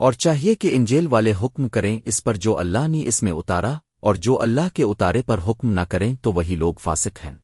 اور چاہیے کہ انجیل والے حکم کریں اس پر جو اللہ نے اس میں اتارا اور جو اللہ کے اتارے پر حکم نہ کریں تو وہی لوگ فاسق ہیں۔